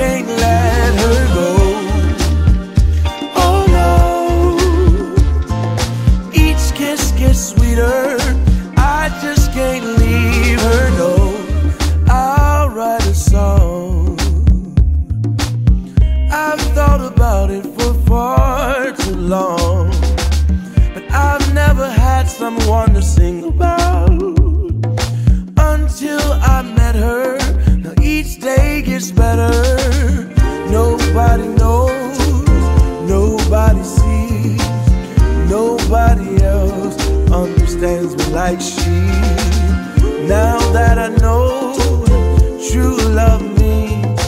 can't let her go. Oh no, each kiss gets sweeter. I just can't leave her. No, I'll write a song. I've thought about it for far too long, but I've never had someone to sing about until I met her. Now each day gets better. Like she. Now that I know true love means,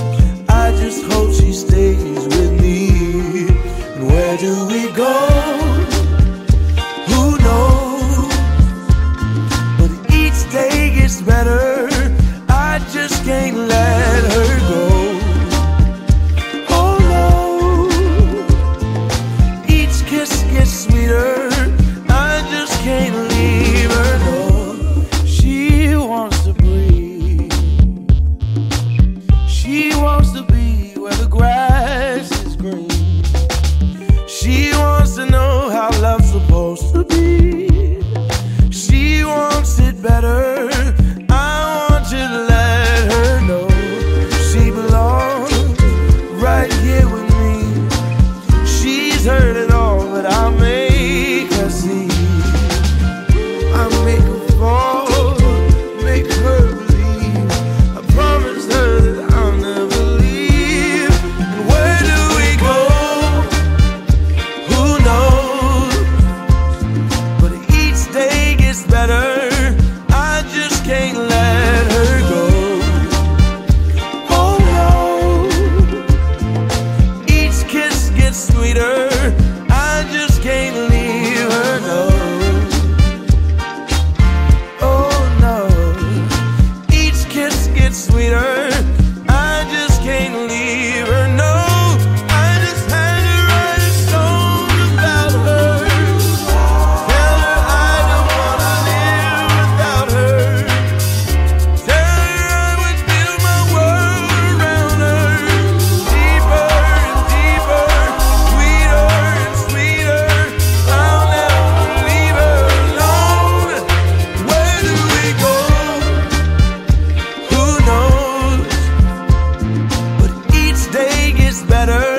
I just hope she stays with me. And where do we go? Who knows? But each day gets better. I just can't let her go. Oh no. Each kiss gets She wants to know how love's supposed to be. She wants it better. I want you to let her know she belongs right here with me. She's her. better